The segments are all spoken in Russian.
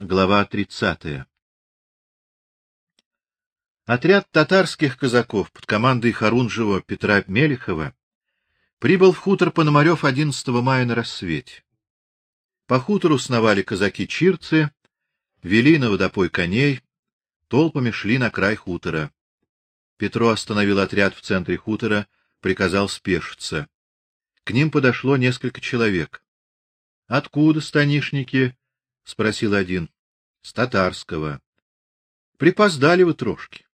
Глава 30. Отряд татарских казаков под командой Харунжева Петра Мелехова прибыл в хутор Пономарев 11 мая на рассвете. По хутору сновали казаки-чирцы, вели на водопой коней, толпами шли на край хутора. Петро остановил отряд в центре хутора, приказал спешиться. К ним подошло несколько человек. Откуда станишники? Спросил один. С татарского. Припоздали вы трошки.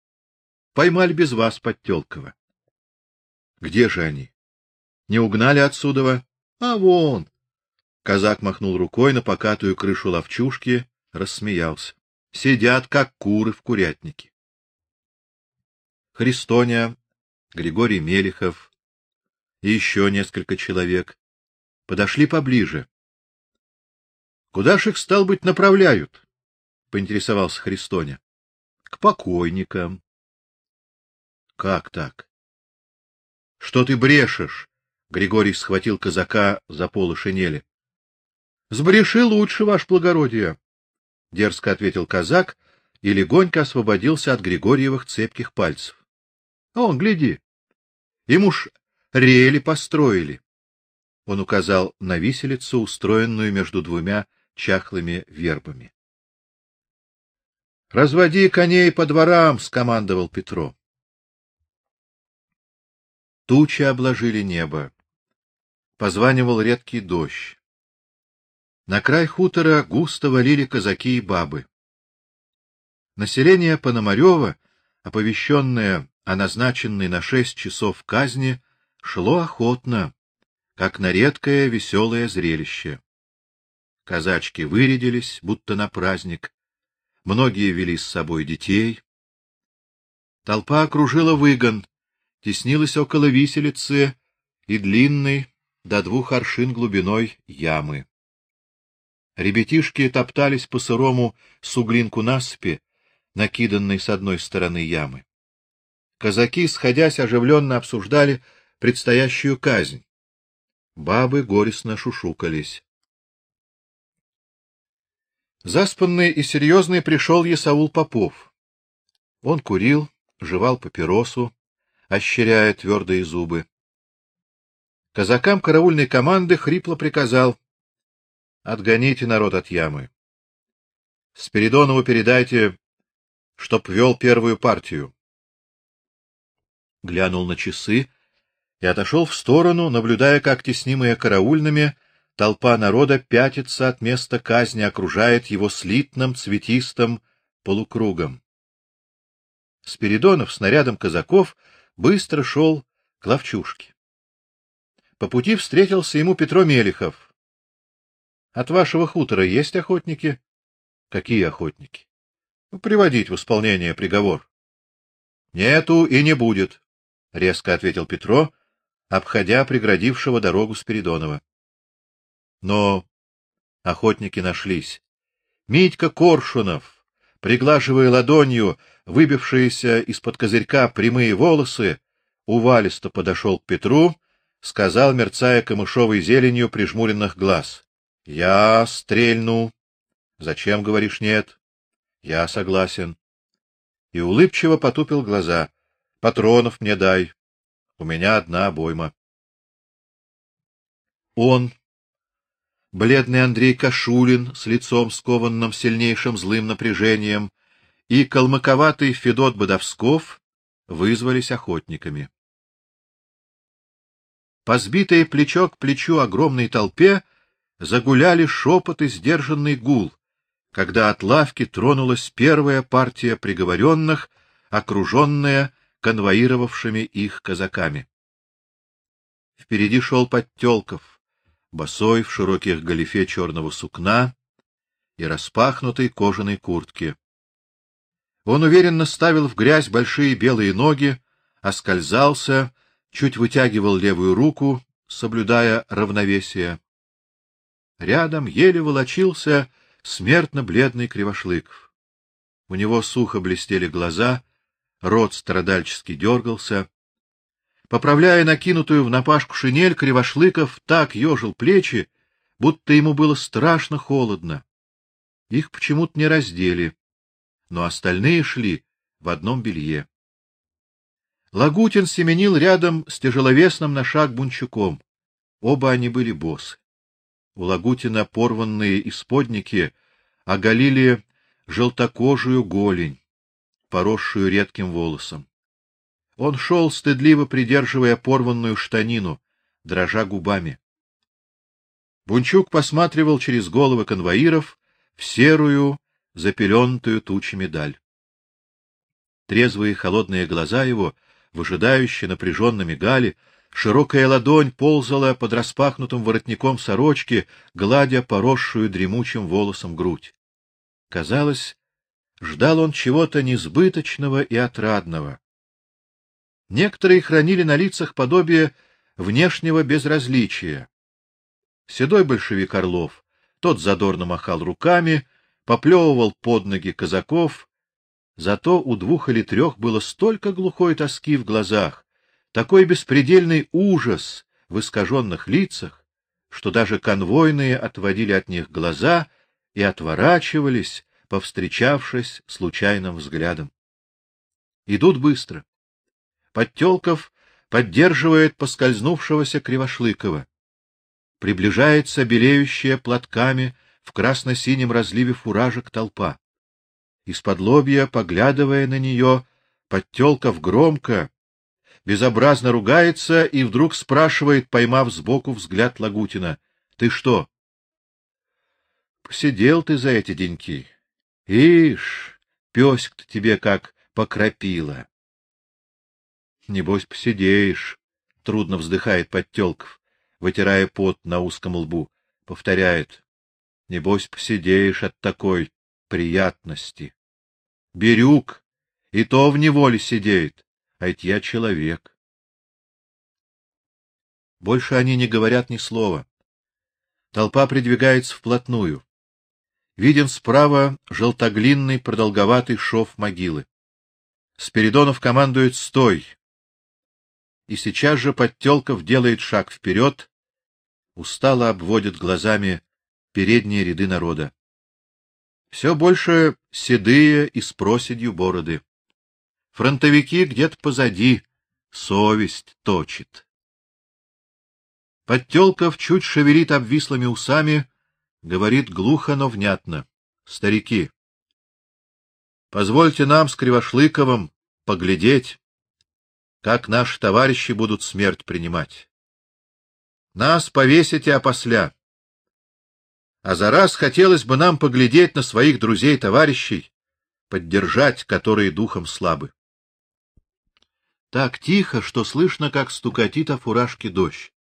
Поймали без вас Подтёлкова. Где же они? Не угнали отсюда? А вон. Казак махнул рукой на покатую крышу ловчушки, рассмеялся. Сидят как куры в курятнике. Христоня, Григорий Мелихов и еще несколько человек подошли поближе. Куда ж их стал быть направляют? поинтересовался Христоня. К покойникам. Как так? Что ты брешешь? Григорий схватил казака за полы шинели. Сбреши лучше, ваше благородие, дерзко ответил казак и легонько освободился от Григорьевых цепких пальцев. Он, гляди. Им уж рели построили. Он указал на виселицу, устроенную между двумя чахлыми вербами. Разводи коней по дворам, скомандовал Петро. Тучи обложили небо. Позванивал редкий дождь. На край хутора густо валили казаки и бабы. Население Пономарёва, оповещенное о назначенной на шесть часов казни, шло охотно, как на редкое веселое зрелище. Казачки вырядились, будто на праздник, многие вели с собой детей. Толпа окружила выгон, теснилась около виселицы и длинной до двух аршин глубиной ямы. Ребятишки топтались по сырому суглинку насыпи, накиданной с одной стороны ямы. Казаки, сходясь, оживленно обсуждали предстоящую казнь. Бабы горестно шушукались. Заспанный и серьезный пришел Есаул Попов. Он курил, жевал папиросу, ощеряя твердые зубы. Казакам караульной команды хрипло приказал: "Отгоните народ от ямы. Спиридонову передайте, чтоб вел первую партию" глянул на часы и отошел в сторону, наблюдая, как теснимая караульными толпа народа пятится от места казни, окружает его слитным цветистым полукругом. Спиридонов с нарядом казаков быстро шел к ловчушке. По пути встретился ему Петро Мелихов. От вашего хутора есть охотники? Какие охотники? Приводить в исполнение приговор. Нету и не будет резко ответил Петро, обходя преградившего дорогу Спиридонова. Но охотники нашлись. Митька Коршунов, приглаживая ладонью выбившиеся из-под козырька прямые волосы, увалисто подошел к Петру, сказал, мерцая камышовой зеленью прижмуренных глаз: "Я стрельну. Зачем говоришь нет? Я согласен". И улыбчиво потупил глаза. Патронов мне дай. У меня одна обойма. Он, бледный Андрей Кашулин с лицом скованным сильнейшим злым напряжением, и калмыковатый Федот Бодовсков вызвались охотниками. По сбитой плечо к плечу огромной толпе загуляли шепот и сдержанный гул, когда от лавки тронулась первая партия приговоренных, окруженная конвоировавшими их казаками. Впереди шел Подтёлков, босой в широких галифе черного сукна и распахнутой кожаной куртке. Он уверенно ставил в грязь большие белые ноги, оскользался, чуть вытягивал левую руку, соблюдая равновесие. Рядом еле волочился смертно бледный Кривошлыков. У него сухо блестели глаза, рот страдальчески дергался. Поправляя накинутую в напашку шинель, Кривошлыков так ежил плечи, будто ему было страшно холодно. Их почему-то не раздели, но остальные шли в одном белье. Лагутин семенил рядом с тяжеловесным на шаг Бунчуком. Оба они были босы. У Лагутина порванные исподники оголили желтокожую голень, поросшую редким волосом. Он шел стыдливо придерживая порванную штанину, дрожа губами. Бунчук посматривал через головы конвоиров в серую, запеленутую тучами даль. Трезвые холодные глаза его, выжидающие напряженно мигали, широкая ладонь ползала под распахнутым воротником сорочки, гладя поросшую дремучим волосом грудь. Казалось, ждал он чего-то несбыточного и отрадного. Некоторые хранили на лицах подобие внешнего безразличия. Седой большевик Орлов, тот задорно махал руками, поплевывал под ноги казаков, зато у двух или трех было столько глухой тоски в глазах, такой беспредельный ужас в искаженных лицах, что даже конвойные отводили от них глаза и отворачивались, повстречавшись случайным взглядом. Идут быстро. Подтёлков поддерживает поскользнувшегося Кривошлыкова. Приближается белеющая платками в красно-синем разливе фуражек толпа. Из-под лобья, поглядывая на неё, Подтёлков громко, безобразно ругается и вдруг спрашивает, поймав сбоку взгляд Лагутина: "Ты что? Посидел ты за эти деньки? Ишь, пёсик-то тебе как покропила. Небось, посидеешь, трудно вздыхает Подтёлков, вытирая пот на узком лбу, повторяет: Небось, посидеешь от такой приятности. Бирюк и то в неволе сидит, а ведь я человек. Больше они не говорят ни слова. Толпа придвигается вплотную. Виден справа желтоглинный продолговатый шов могилы. Спиридонов командует: "Стой!" И сейчас же Подтёлков делает шаг вперед, устало обводит глазами передние ряды народа. Все больше седые и с проседью бороды. Фронтовики где-то позади, совесть точит. Подтёлков чуть шевелит обвислыми усами, говорит глухо, но внятно: "Старики, позвольте нам с Кривошлыковым поглядеть как наши товарищи будут смерть принимать. Нас повесите опосля. А за раз хотелось бы нам поглядеть на своих друзей-товарищей, поддержать, которые духом слабы. Так тихо, что слышно, как стукатит о фуражке дождь.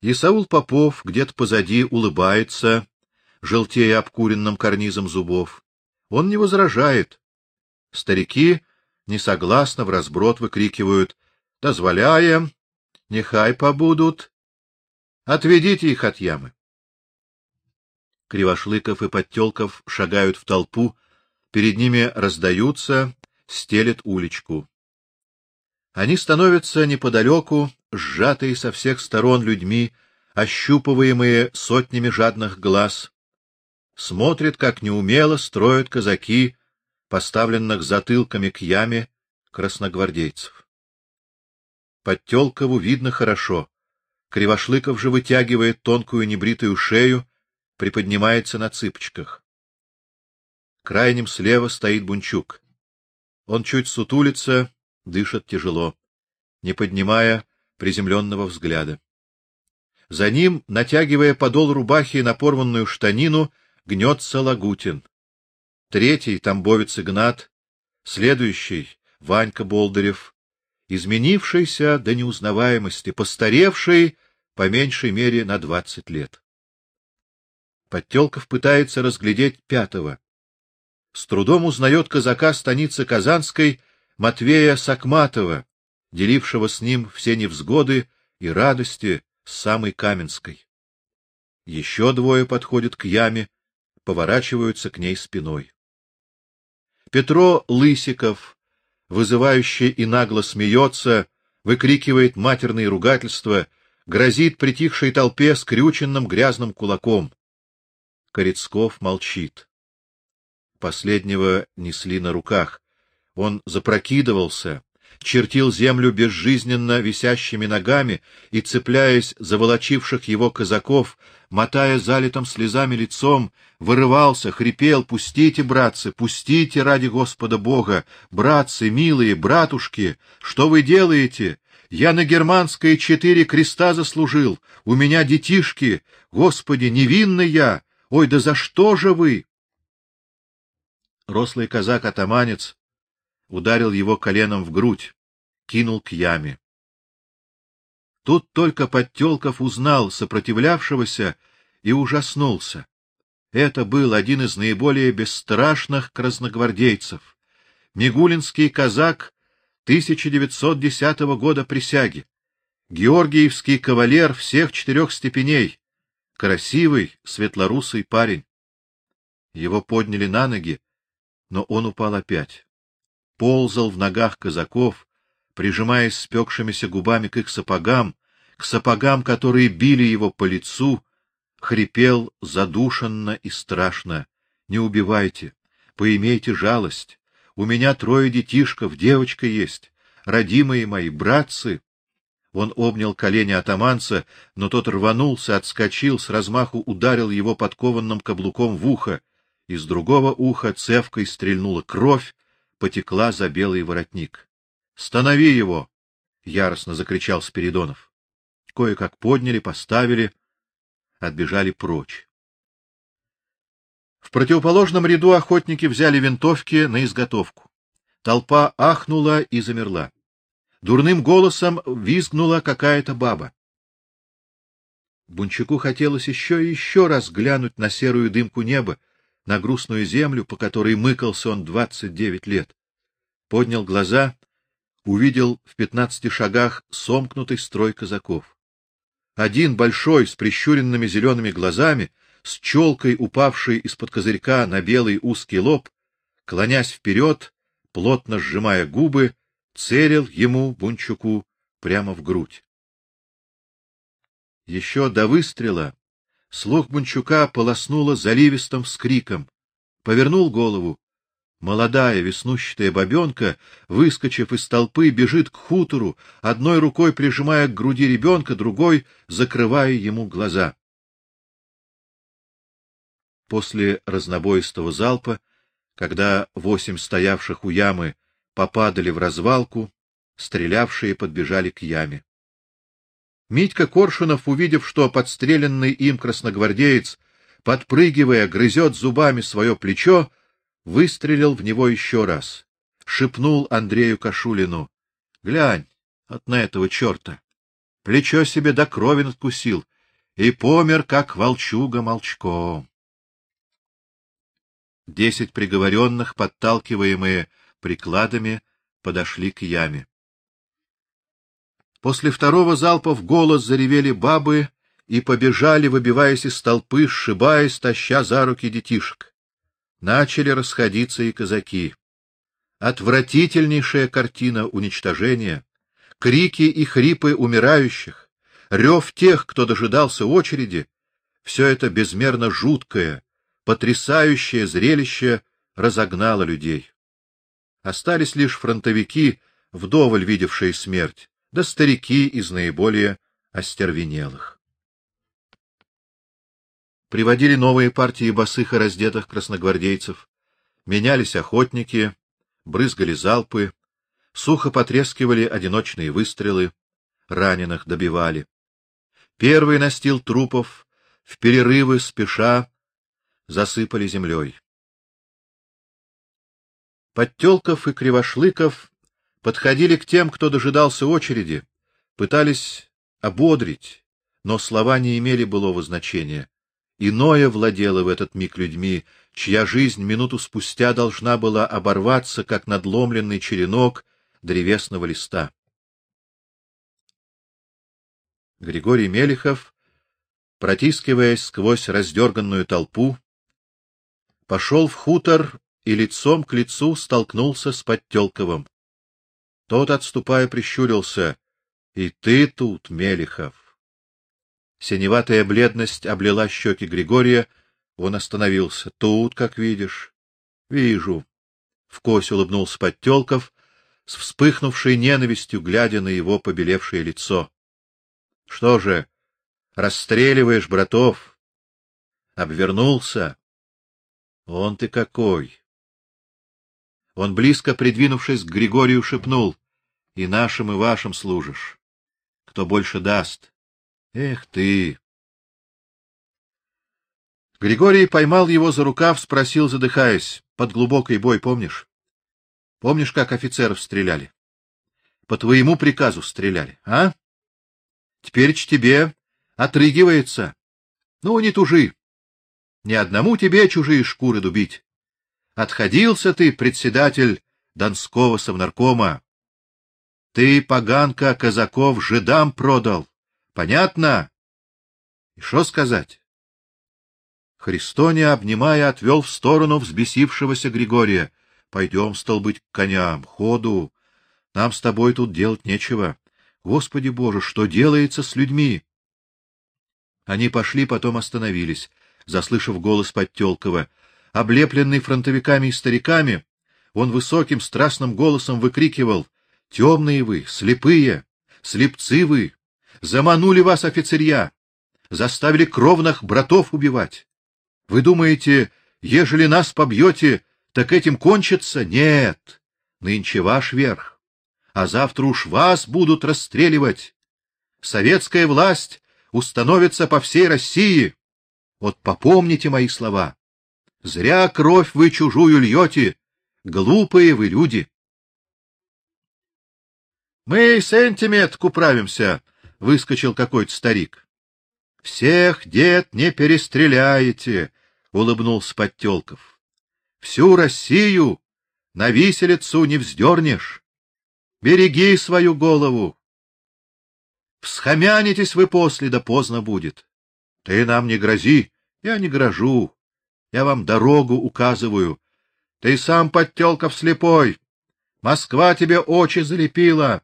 Исаул Попов где-то позади улыбается, желтея обкуренным карнизом зубов. Он не возражает. Старики несогласно в разброд выкрикивают: "Дозволяем, нехай побудут. Отведите их от ямы". Кривошлыков и Подтёлков шагают в толпу, перед ними раздаются, стелет уличку. Они становятся неподалеку, сжатые со всех сторон людьми, ощупываемые сотнями жадных глаз. Смотрят, как неумело строят казаки поставленных затылками к яме красногвардейцев. Подтёлкову видно хорошо. Кривошлыков же вытягивает тонкую небритую шею, приподнимается на цыпочках. Крайним слева стоит Бунчук. Он чуть сутулится, дышит тяжело, не поднимая приземленного взгляда. За ним, натягивая подол рубахи на порванную штанину, гнется Лагутин третий тамбовец Игнат, следующий Ванька Болдырев, изменившийся до неузнаваемости, постаревший по меньшей мере на двадцать лет. Подтёлков пытается разглядеть пятого. С трудом узнает казака станицы Казанской Матвея Сакматова, делившего с ним все невзгоды и радости с самой Каменской. Еще двое подходят к яме, поворачиваются к ней спиной. Петро Лысиков, вызывающе и нагло смеется, выкрикивает матерные ругательства, грозит притихшей толпе скрюченным грязным кулаком. Корецков молчит. Последнего несли на руках. Он запрокидывался, чертил землю безжизненно висящими ногами и, цепляясь за волочивших его казаков, мотая залитым слезами лицом, вырывался, хрипел: "Пустите, братцы, пустите ради Господа Бога, братцы милые, братушки, что вы делаете? Я на германское четыре креста заслужил, у меня детишки, Господи, невинный я. Ой, да за что же вы?" Рослый казак-атаманец ударил его коленом в грудь, кинул к яме. Тут только Подтёлков узнал сопротивлявшегося и ужаснулся. Это был один из наиболее бесстрашных красногвардейцев, Мигулинский казак 1910 года присяги, Георгиевский кавалер всех четырех степеней, красивый, светлорусый парень. Его подняли на ноги, но он упал опять ползал в ногах казаков, прижимаясь спекшимися губами к их сапогам, к сапогам, которые били его по лицу, хрипел задушенно и страшно: "Не убивайте, поимейте жалость. У меня трое детишков, девочка есть, родимые мои братцы". Он обнял колени атаманца, но тот рванулся, отскочил, с размаху ударил его подкованным каблуком в ухо. Из другого уха цевкой стрельнула кровь, потекла за белый воротник. "Станови его!" яростно закричал Спиридонов. Кое-как подняли, поставили, отбежали прочь. В противоположном ряду охотники взяли винтовки на изготовку. Толпа ахнула и замерла. Дурным голосом визгнула какая-то баба. Бунчуку хотелось еще и еще раз глянуть на серую дымку неба, на грустную землю, по которой мыкался он двадцать девять лет. Поднял глаза, увидел в пятнадцати шагах сомкнутый строй казаков. Один большой с прищуренными зелеными глазами, с челкой, упавшей из-под козырька на белый узкий лоб, клонясь вперед, плотно сжимая губы, целил ему Бунчуку прямо в грудь. Еще до выстрела Слух Бунчука полоснуло заливистым вскриком. Повернул голову. Молодая веснущатая бабенка, выскочив из толпы, бежит к хутору, одной рукой прижимая к груди ребенка, другой закрывая ему глаза. После разнобойстого залпа, когда восемь стоявших у ямы попадали в развалку, стрелявшие подбежали к яме. Митька Коршунов, увидев, что подстреленный им красногвардеец, подпрыгивая, грызет зубами свое плечо, выстрелил в него еще раз. Шипнул Андрею Кашулину: "Глянь, от на этого черта! Плечо себе до крови надкусил и помер как волчуга молчком". Десять приговоренных, подталкиваемые прикладами, подошли к яме. После второго залпа в голос заревели бабы и побежали, выбиваясь из толпы, сшибаясь, таща за руки детишек. Начали расходиться и казаки. Отвратительнейшая картина уничтожения, крики и хрипы умирающих, рев тех, кто дожидался очереди, все это безмерно жуткое, потрясающее зрелище разогнало людей. Остались лишь фронтовики, вдоволь видевшие смерть, да старики из наиболее остервенелых. Приводили новые партии босых и раздетых красногвардейцев, менялись охотники, брызгали залпы, сухо потрескивали одиночные выстрелы, раненых добивали. Первый настил трупов в перерывы спеша засыпали землей. Подтёлков и Кривошлыков подходили к тем, кто дожидался очереди, пытались ободрить, но слова не имели былого значения. Иное владело в этот миг людьми, чья жизнь минуту спустя должна была оборваться, как надломленный черенок древесного листа. Григорий Мелихов, протискиваясь сквозь раздерганную толпу, пошел в хутор и лицом к лицу столкнулся с Подтёлковым. Тот, отступая, прищурился: "И ты тут, Мелихов?" Синеватая бледность облила щеки Григория, Он остановился. Тут, как видишь. Вижу. В кость улыбнулся Подтёлков, с вспыхнувшей ненавистью глядя на его побелевшее лицо. Что же, расстреливаешь братов? Обвернулся. Он ты какой. Он близко придвинувшись к Григорию шепнул: "И нашим, и вашим служишь. Кто больше даст? Эх ты!" Григорий поймал его за рукав, спросил, задыхаясь: "Под глубокий бой, помнишь? Помнишь, как офицеров стреляли? По твоему приказу стреляли, а? Теперь ч тебе отрыгивается. Ну, не тужи. Ни одному тебе чужие шкуры дубить. Отходился ты, председатель Донского совнаркома. Ты, поганка, казаков жидам продал. Понятно? И что сказать? Христоня, обнимая, отвел в сторону взбесившегося Григория. Пойдем, стал быть, к коням, ходу. Нам с тобой тут делать нечего. Господи Боже, что делается с людьми? Они пошли, потом остановились, заслышав голос Подтёлкова. Облепленный фронтовиками и стариками, он высоким страстным голосом выкрикивал: «Темные вы, слепые, слепцы вы, заманули вас офицерья, заставили кровных братов убивать. Вы думаете, ежели нас побьете, так этим кончится? Нет. Нынче ваш верх, а завтра уж вас будут расстреливать. Советская власть установится по всей России. Вот попомните мои слова. Зря кровь вы чужую льете, глупые вы люди. Мы сантиметку управимся, выскочил какой-то старик. Всех дед не перестреляете, улыбнулся Подтёлков. Всю Россию на виселицу не вздернешь. Береги свою голову. Всхомянитесь вы после, да поздно будет. Ты нам не грози, я не грожу. Я вам дорогу указываю. Ты сам Подтёлков слепой. Москва тебе очи залепила.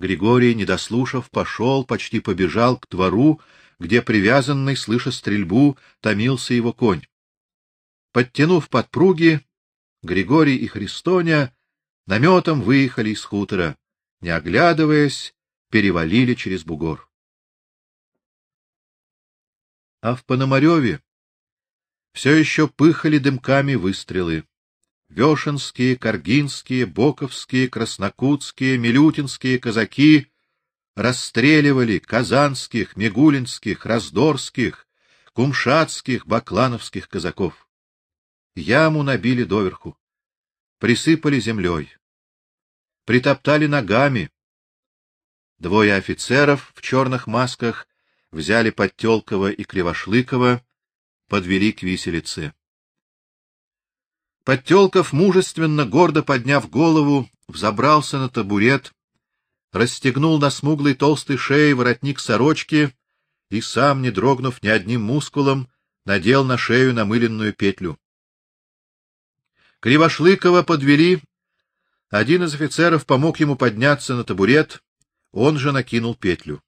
Григорий, не дослушав, пошел, почти побежал к двору, где привязанный, слыша стрельбу, томился его конь. Подтянув подпруги, Григорий и Христоня наметом выехали из хутора, не оглядываясь, перевалили через бугор. А в Пономарёве все еще пыхали дымками выстрелы. Вешенские, Каргинские, Боковские, Краснокутские, Милютинские казаки расстреливали казанских, мигулинских, раздорских, кумшатских, баклановских казаков. Яму набили доверху, присыпали землей, притоптали ногами. Двое офицеров в черных масках взяли Подтёлкова и Кривошлыкова, подвели к виселице. Подтёлков мужественно, гордо подняв голову, взобрался на табурет, расстегнул на смуглой толстой шее воротник сорочки и сам, не дрогнув ни одним мускулом, надел на шею намыленную петлю. Кривошлыкова подвели, один из офицеров помог ему подняться на табурет, он же накинул петлю.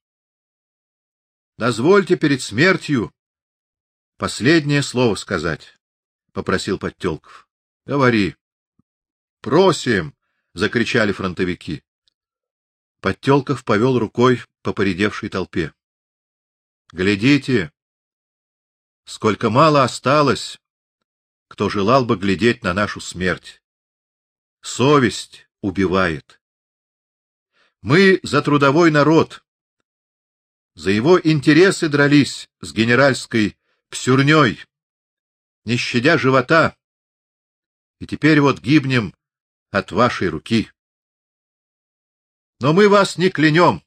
Дозвольте перед смертью последнее слово сказать, попросил Подтёлков. Говори. Просим, закричали фронтовики. Подтёлков повел рукой по поредевшей толпе. Глядите, сколько мало осталось, кто желал бы глядеть на нашу смерть. Совесть убивает. Мы за трудовой народ. За его интересы дрались с генеральской псюрней, не щадя живота. И теперь вот гибнем от вашей руки. Но мы вас не клянем.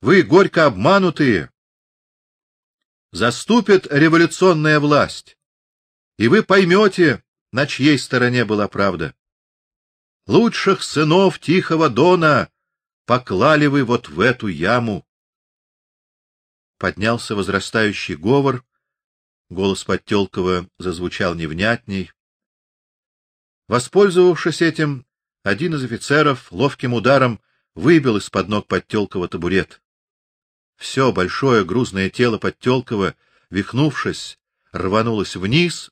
Вы горько обманутые. Заступит революционная власть, и вы поймете, на чьей стороне была правда. Лучших сынов Тихого Дона поклали вы вот в эту яму. Поднялся возрастающий говор, голос Подтёлкова зазвучал невнятней. Воспользовавшись этим, один из офицеров ловким ударом выбил из-под ног Подтёлкова табурет. Все большое грузное тело Подтёлкова вихнувшись, рванулась вниз,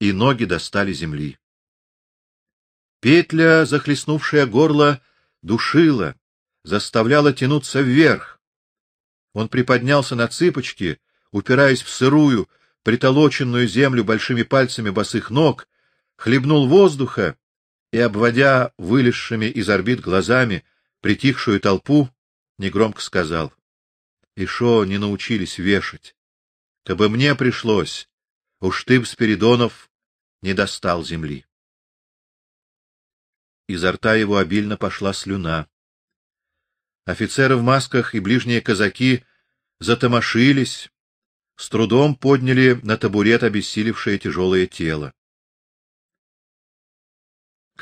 и ноги достали земли. Петля, захлестнувшая горло, душила, заставляла тянуться вверх. Он приподнялся на цыпочки, упираясь в сырую, притолоченную землю большими пальцами босых ног, хлебнул воздуха и, обводя вылезшими из орбит глазами притихшую толпу, негромко сказал: "И шо не научились вешать? Кабы мне пришлось, уж ты б Спиридонов не достал земли". Изо рта его обильно пошла слюна. Офицеры в масках и ближние казаки затомошились, с трудом подняли на табурет обессилевшее тяжелое тело.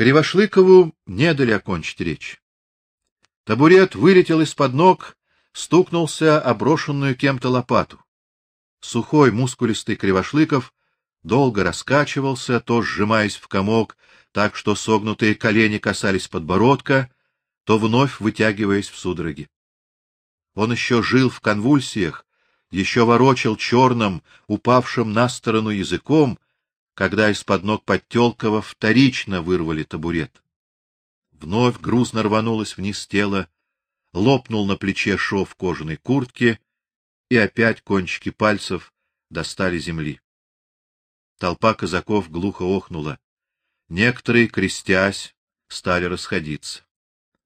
Кривошлыкову не дали окончить речь. Табурет вылетел из-под ног, стукнулся о брошенную кем-то лопату. Сухой, мускулистый Кривошлыков долго раскачивался, то сжимаясь в комок, так что согнутые колени касались подбородка, то вновь вытягиваясь в судороги. Он еще жил в конвульсиях, еще ворочал черным, упавшим на сторону языком, когда из-под ног Подтёлкова вторично вырвали табурет. Вновь грузно рванулось вниз тело, лопнул на плече шов кожаной куртки, и опять кончики пальцев достали земли. Толпа казаков глухо охнула. Некоторые, крестясь, стали расходиться.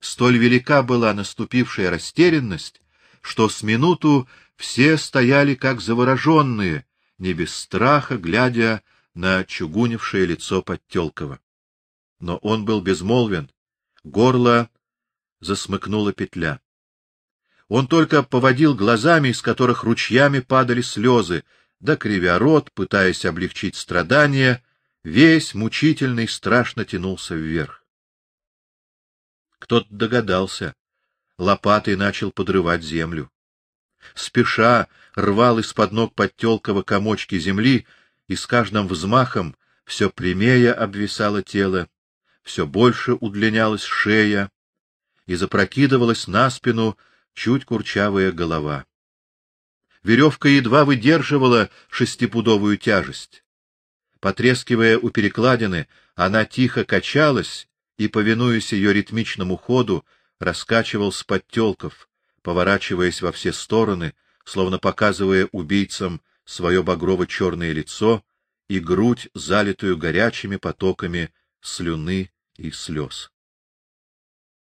Столь велика была наступившая растерянность, что с минуту все стояли как завороженные, не без страха глядя на чугунившее лицо Подтёлкова. Но он был безмолвен, горло засмыкнула петля. Он только поводил глазами, из которых ручьями падали слезы, да кривя рот, пытаясь облегчить страдания, весь мучительный страшно тянулся вверх. Кто-то догадался, лопатой начал подрывать землю. Спеша рвал из-под ног Подтёлкова комочки земли, и с каждым взмахом все прямее обвисало тело, все больше удлинялась шея и запрокидывалась на спину чуть курчавая голова. Веревка едва выдерживала шестипудовую тяжесть. Потрескивая у перекладины, она тихо качалась, и, повинуясь ее ритмичному ходу, раскачивал с подтёлков, поворачиваясь во все стороны, словно показывая убийцам свое багрово-черное лицо и грудь, залитую горячими потоками слюны и слез.